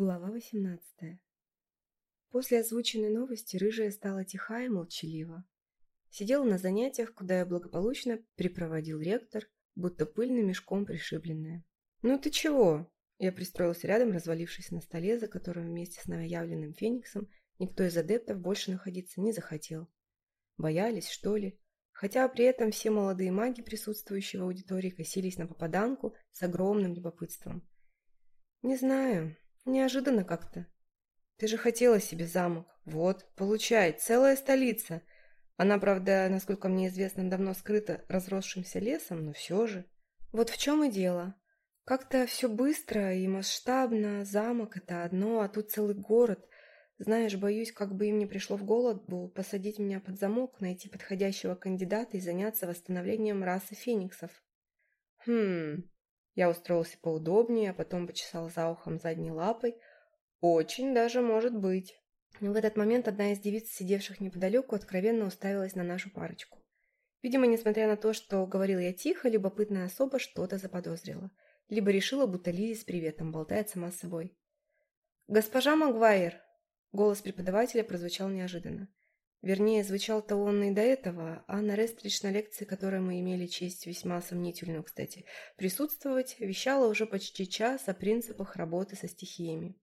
Глава 18. После озвученной новости рыжая стала тиха и молчалива. Сидела на занятиях, куда я благополучно припроводил ректор, будто пыльным мешком пришибленная. «Ну ты чего?» Я пристроилась рядом, развалившись на столе, за которым вместе с новоявленным фениксом никто из адептов больше находиться не захотел. Боялись, что ли? Хотя при этом все молодые маги, присутствующие в аудитории, косились на попаданку с огромным любопытством. «Не знаю», неожиданно как-то. Ты же хотела себе замок. Вот, получай, целая столица. Она, правда, насколько мне известно, давно скрыта разросшимся лесом, но все же. Вот в чем и дело. Как-то все быстро и масштабно, замок это одно, а тут целый город. Знаешь, боюсь, как бы им не пришло в голову посадить меня под замок, найти подходящего кандидата и заняться восстановлением расы фениксов. Хм, я устроился поудобнее, а потом почесал за ухом задней лапой. Очень даже может быть. Но в этот момент одна из девиц, сидевших неподалеку, откровенно уставилась на нашу парочку. Видимо, несмотря на то, что говорил я тихо, любопытная особа что-то заподозрила. Либо решила, будто Лизи с приветом болтает сама с собой. «Госпожа Магуайр!» Голос преподавателя прозвучал неожиданно. Вернее, звучал-то он и до этого, а на Рестрич на лекции, которой мы имели честь весьма сомнительную, кстати, присутствовать, вещала уже почти час о принципах работы со стихиями.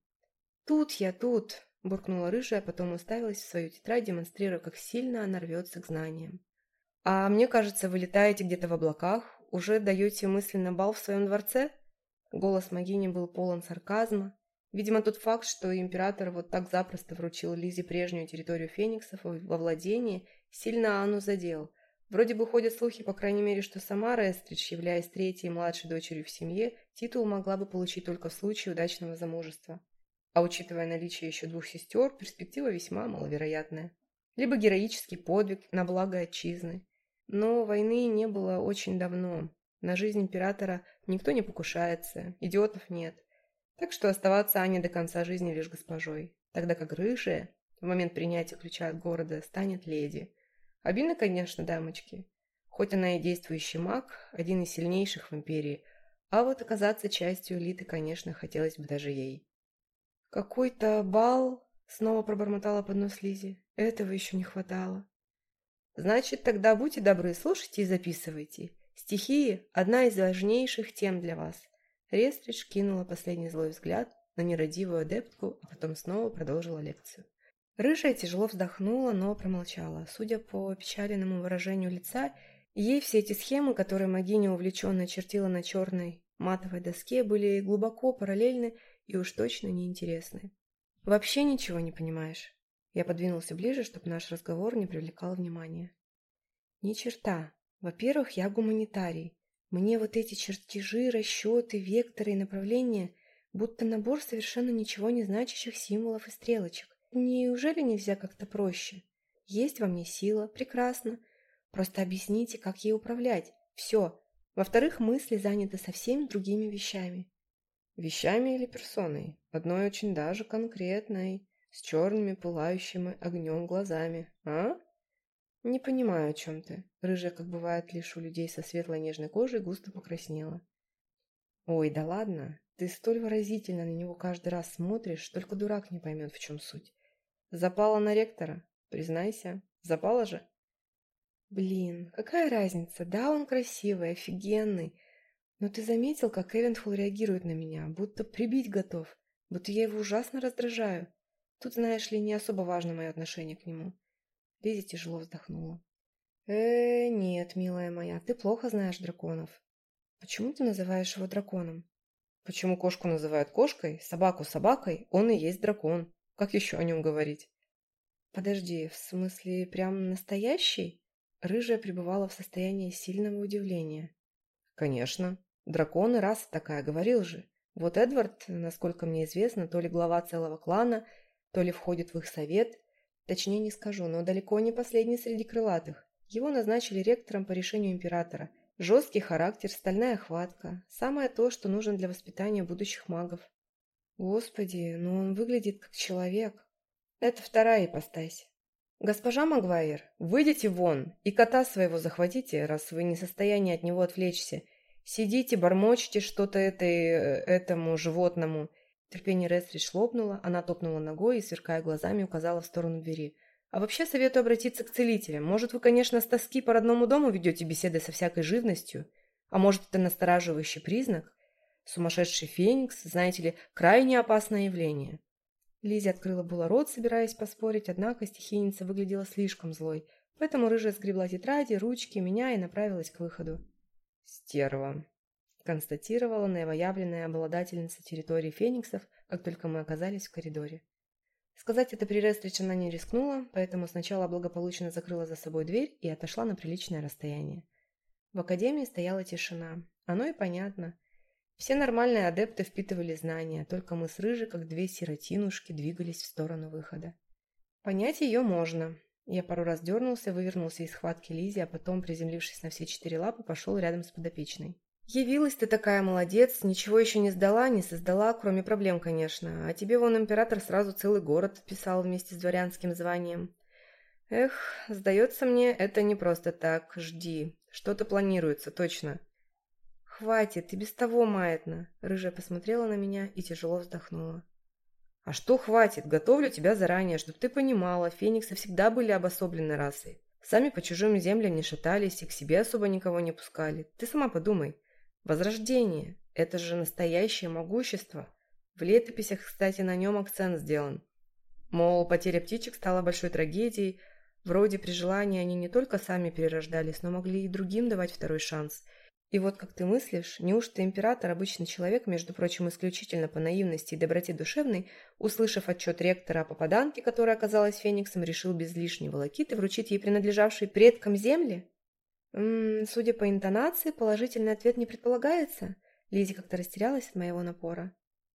«Тут я, тут!» – буркнула рыжая, а потом уставилась в свою тетрадь, демонстрируя, как сильно она рвется к знаниям. «А мне кажется, вы летаете где-то в облаках, уже даете мысленно бал в своем дворце?» Голос Магини был полон сарказма, Видимо, тот факт, что император вот так запросто вручил Лизе прежнюю территорию фениксов во владении, сильно Анну задел. Вроде бы ходят слухи, по крайней мере, что сама Рестрич, являясь третьей младшей дочерью в семье, титул могла бы получить только в случае удачного замужества. А учитывая наличие еще двух сестер, перспектива весьма маловероятная. Либо героический подвиг на благо отчизны. Но войны не было очень давно. На жизнь императора никто не покушается, идиотов нет. Так что оставаться Аня до конца жизни лишь госпожой, тогда как рыжая в момент принятия ключа от города станет леди. Обидно, конечно, дамочки. Хоть она и действующий маг, один из сильнейших в империи, а вот оказаться частью элиты, конечно, хотелось бы даже ей. «Какой-то бал...» — снова пробормотала под нос Лизи. «Этого еще не хватало». «Значит, тогда будьте добры, слушайте и записывайте. Стихии – одна из важнейших тем для вас», Рестрич кинула последний злой взгляд на нерадивую адептку, а потом снова продолжила лекцию. Рыжая тяжело вздохнула, но промолчала. Судя по печальному выражению лица, ей все эти схемы, которые Магиня увлеченно чертила на черной матовой доске, были глубоко параллельны и уж точно неинтересны. «Вообще ничего не понимаешь». Я подвинулся ближе, чтобы наш разговор не привлекал внимания. «Ни черта. Во-первых, я гуманитарий. Мне вот эти чертежи, расчеты, векторы и направления, будто набор совершенно ничего не значащих символов и стрелочек. Неужели нельзя как-то проще? Есть во мне сила, прекрасно. Просто объясните, как ей управлять. Все. Во-вторых, мысли заняты совсем другими вещами. Вещами или персоной? Одной очень даже конкретной, с черными пылающими огнем глазами. А? «Не понимаю, о чем ты». Рыжая, как бывает лишь у людей со светлой нежной кожей, густо покраснела. «Ой, да ладно. Ты столь выразительно на него каждый раз смотришь, только дурак не поймет, в чем суть. Запала на ректора? Признайся. Запала же?» «Блин, какая разница? Да, он красивый, офигенный. Но ты заметил, как Эвенфул реагирует на меня, будто прибить готов, Видите тяжело вздохнула. Э, нет, милая моя, ты плохо знаешь драконов. Почему ты называешь его драконом? Почему кошку называют кошкой, собаку собакой, он и есть дракон. Как еще о нем говорить? Подожди, в смысле, прям настоящий? Рыжая пребывала в состоянии сильного удивления. Конечно. Драконы раз такая, говорил же. Вот Эдвард, насколько мне известно, то ли глава целого клана, то ли входит в их совет, Точнее, не скажу, но далеко не последний среди крылатых. Его назначили ректором по решению императора. Жесткий характер, стальная хватка. Самое то, что нужно для воспитания будущих магов. Господи, но ну он выглядит как человек. Это вторая ипостась. «Госпожа Магуайр, выйдите вон и кота своего захватите, раз вы не в состоянии от него отвлечься. Сидите, бормочете что-то этой... Э, этому животному. Терпение Ресри шлопнуло, она топнула ногой и, сверкая глазами, указала в сторону двери. «А вообще советую обратиться к целителям. Может, вы, конечно, с тоски по родному дому ведете беседы со всякой живностью, а может, это настораживающий признак? Сумасшедший феникс, знаете ли, крайне опасное явление». Лизи открыла было рот, собираясь поспорить, однако стихийница выглядела слишком злой, поэтому рыжая сгребла тетради, ручки, меня и направилась к выходу. «Стерва», Констатировала новоявленная обладательница территории фениксов, как только мы оказались в коридоре. Сказать это при Рестрич она не рискнула, поэтому сначала благополучно закрыла за собой дверь и отошла на приличное расстояние. В академии стояла тишина. Оно и понятно. Все нормальные адепты впитывали знания, только мы с Рыжей, как две сиротинушки, двигались в сторону выхода. Понять ее можно. Я пару раз дернулся, вывернулся из схватки Лизи, а потом, приземлившись на все четыре лапы, пошел рядом с подопечной. «Явилась ты такая молодец, ничего еще не сдала, не создала, кроме проблем, конечно. А тебе вон император сразу целый город отписал вместе с дворянским званием. Эх, сдается мне, это не просто так. Жди. Что-то планируется, точно». «Хватит, и без того маятно». Рыжая посмотрела на меня и тяжело вздохнула. «А что хватит? Готовлю тебя заранее, чтобы ты понимала, фениксы всегда были обособленной расой. Сами по чужим землям не шатались и к себе особо никого не пускали. Возрождение – это же настоящее могущество. В летописях, кстати, на нем акцент сделан. Мол, потеря птичек стала большой трагедией. Вроде при желании они не только сами перерождались, но могли и другим давать второй шанс. И вот как ты мыслишь, неужто император, обычный человек, между прочим, исключительно по наивности и доброте душевной, услышав отчет ректора о попаданке, которая оказалась фениксом, решил без лишней волокиты вручить ей принадлежавшие предкам земли? М -м, судя по интонации, положительный ответ не предполагается. Лизи как-то растерялась от моего напора.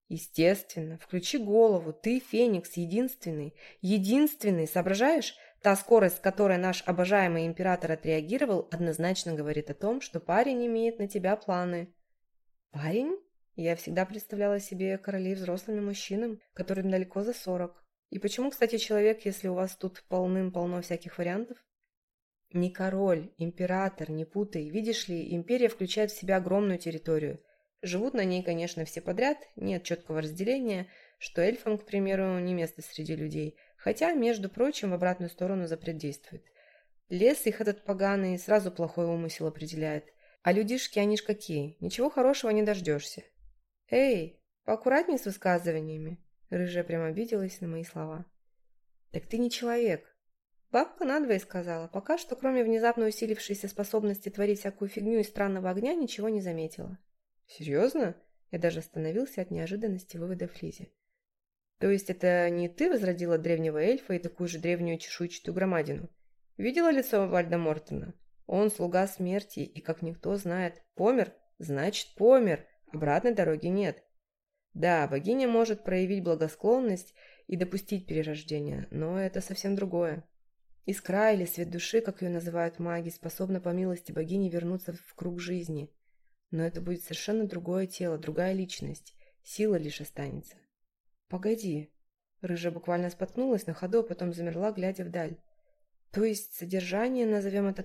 Естественно, включи голову, ты Феникс, единственный, единственный, соображаешь? Та скорость, с которой наш обожаемый император отреагировал, однозначно говорит о том, что парень имеет на тебя планы. Парень? Я всегда представляла себе королей взрослыми мужчинам, которым далеко за сорок. И почему, кстати, человек, если у вас тут полным-полно всяких вариантов? Не король, император, не путай. Видишь ли, империя включает в себя огромную территорию. Живут на ней, конечно, все подряд, нет четкого разделения, что эльфам, к примеру, не место среди людей. Хотя, между прочим, в обратную сторону запрет действует. Лес их этот поганый сразу плохой умысел определяет. А людишки, они ж какие, ничего хорошего не дождешься. Эй, поаккуратнее с высказываниями. Рыжая прям обиделась на мои слова. Так ты не человек, Бабка надвое сказала, пока что кроме внезапно усилившейся способности творить всякую фигню из странного огня ничего не заметила. «Серьезно?» Я даже остановился от неожиданности вывода Флизи. «То есть это не ты возродила древнего эльфа и такую же древнюю чешуйчатую громадину? Видела лицо Вальда Мортона? Он слуга смерти и, как никто знает, помер, значит помер, обратной дороги нет. Да, богиня может проявить благосклонность и допустить перерождение, но это совсем другое. Искра или свет души, как ее называют маги, способна по милости богини вернуться в круг жизни. Но это будет совершенно другое тело, другая личность. Сила лишь останется. Погоди. Рыжая буквально споткнулась на ходу, а потом замерла, глядя вдаль. То есть содержание, назовем это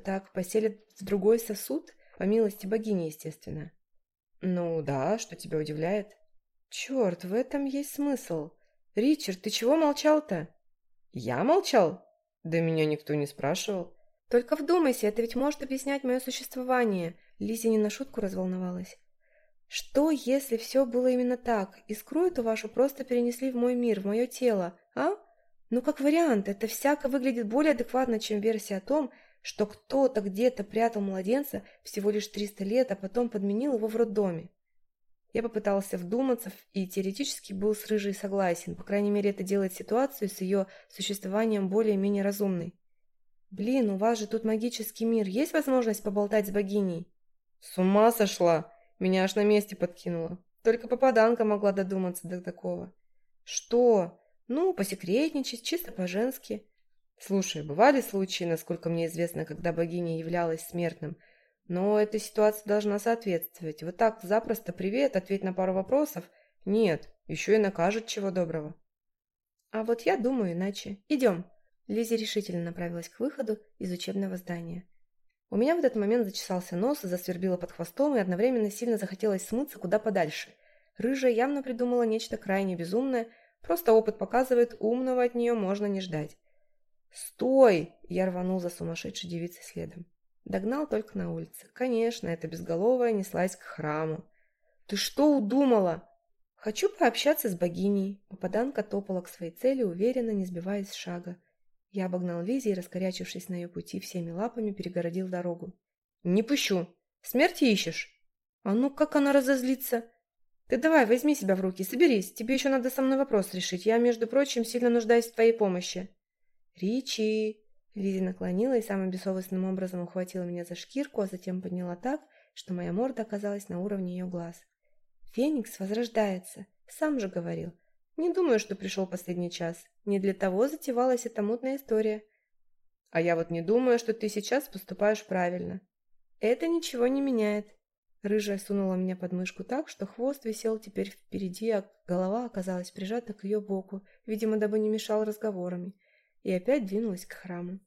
так, поселят в другой сосуд? По милости богини, естественно. Ну да, что тебя удивляет? Черт, в этом есть смысл. Ричард, ты чего молчал-то? Я молчал? Да меня никто не спрашивал. Только вдумайся, это ведь может объяснять мое существование. Лиза не на шутку разволновалась. Что, если все было именно так, и скру эту вашу просто перенесли в мой мир, в мое тело, а? Ну, как вариант, это всяко выглядит более адекватно, чем версия о том, что кто-то где-то прятал младенца всего лишь 300 лет, а потом подменил его в роддоме. Я попытался вдуматься и теоретически был с Рыжей согласен. По крайней мере, это делает ситуацию с ее существованием более-менее разумной. «Блин, у вас же тут магический мир. Есть возможность поболтать с богиней?» «С ума сошла!» Меня аж на месте подкинуло. Только попаданка могла додуматься до такого. «Что? Ну, посекретничать, чисто по-женски». «Слушай, бывали случаи, насколько мне известно, когда богиня являлась смертным – но эта ситуация должна соответствовать. Догнал только на улице. Конечно, эта безголовая неслась к храму. «Ты что удумала?» «Хочу пообщаться с богиней». Попаданка топала к своей цели, уверенно, не сбиваясь с шага. Я обогнал Лизи и, раскорячившись на ее пути, всеми лапами перегородил дорогу. «Не пущу! Смерти ищешь!» «А ну, как она разозлится!» «Ты давай, возьми себя в руки, соберись, тебе еще надо со мной вопрос решить. Я, между прочим, сильно нуждаюсь в твоей помощи». «Ричи!» Лизи наклонила и самым бессовестным образом ухватила меня за шкирку, а затем подняла так, что моя морда оказалась на уровне ее глаз. «Феникс возрождается. Сам же говорил. Не думаю, что пришел последний час. Не для того затевалась эта мутная история. А я вот не думаю, что ты сейчас поступаешь правильно. Это ничего не меняет. Рыжая сунула меня под мышку так, что хвост висел теперь впереди, а голова оказалась и опять двинулась к храму.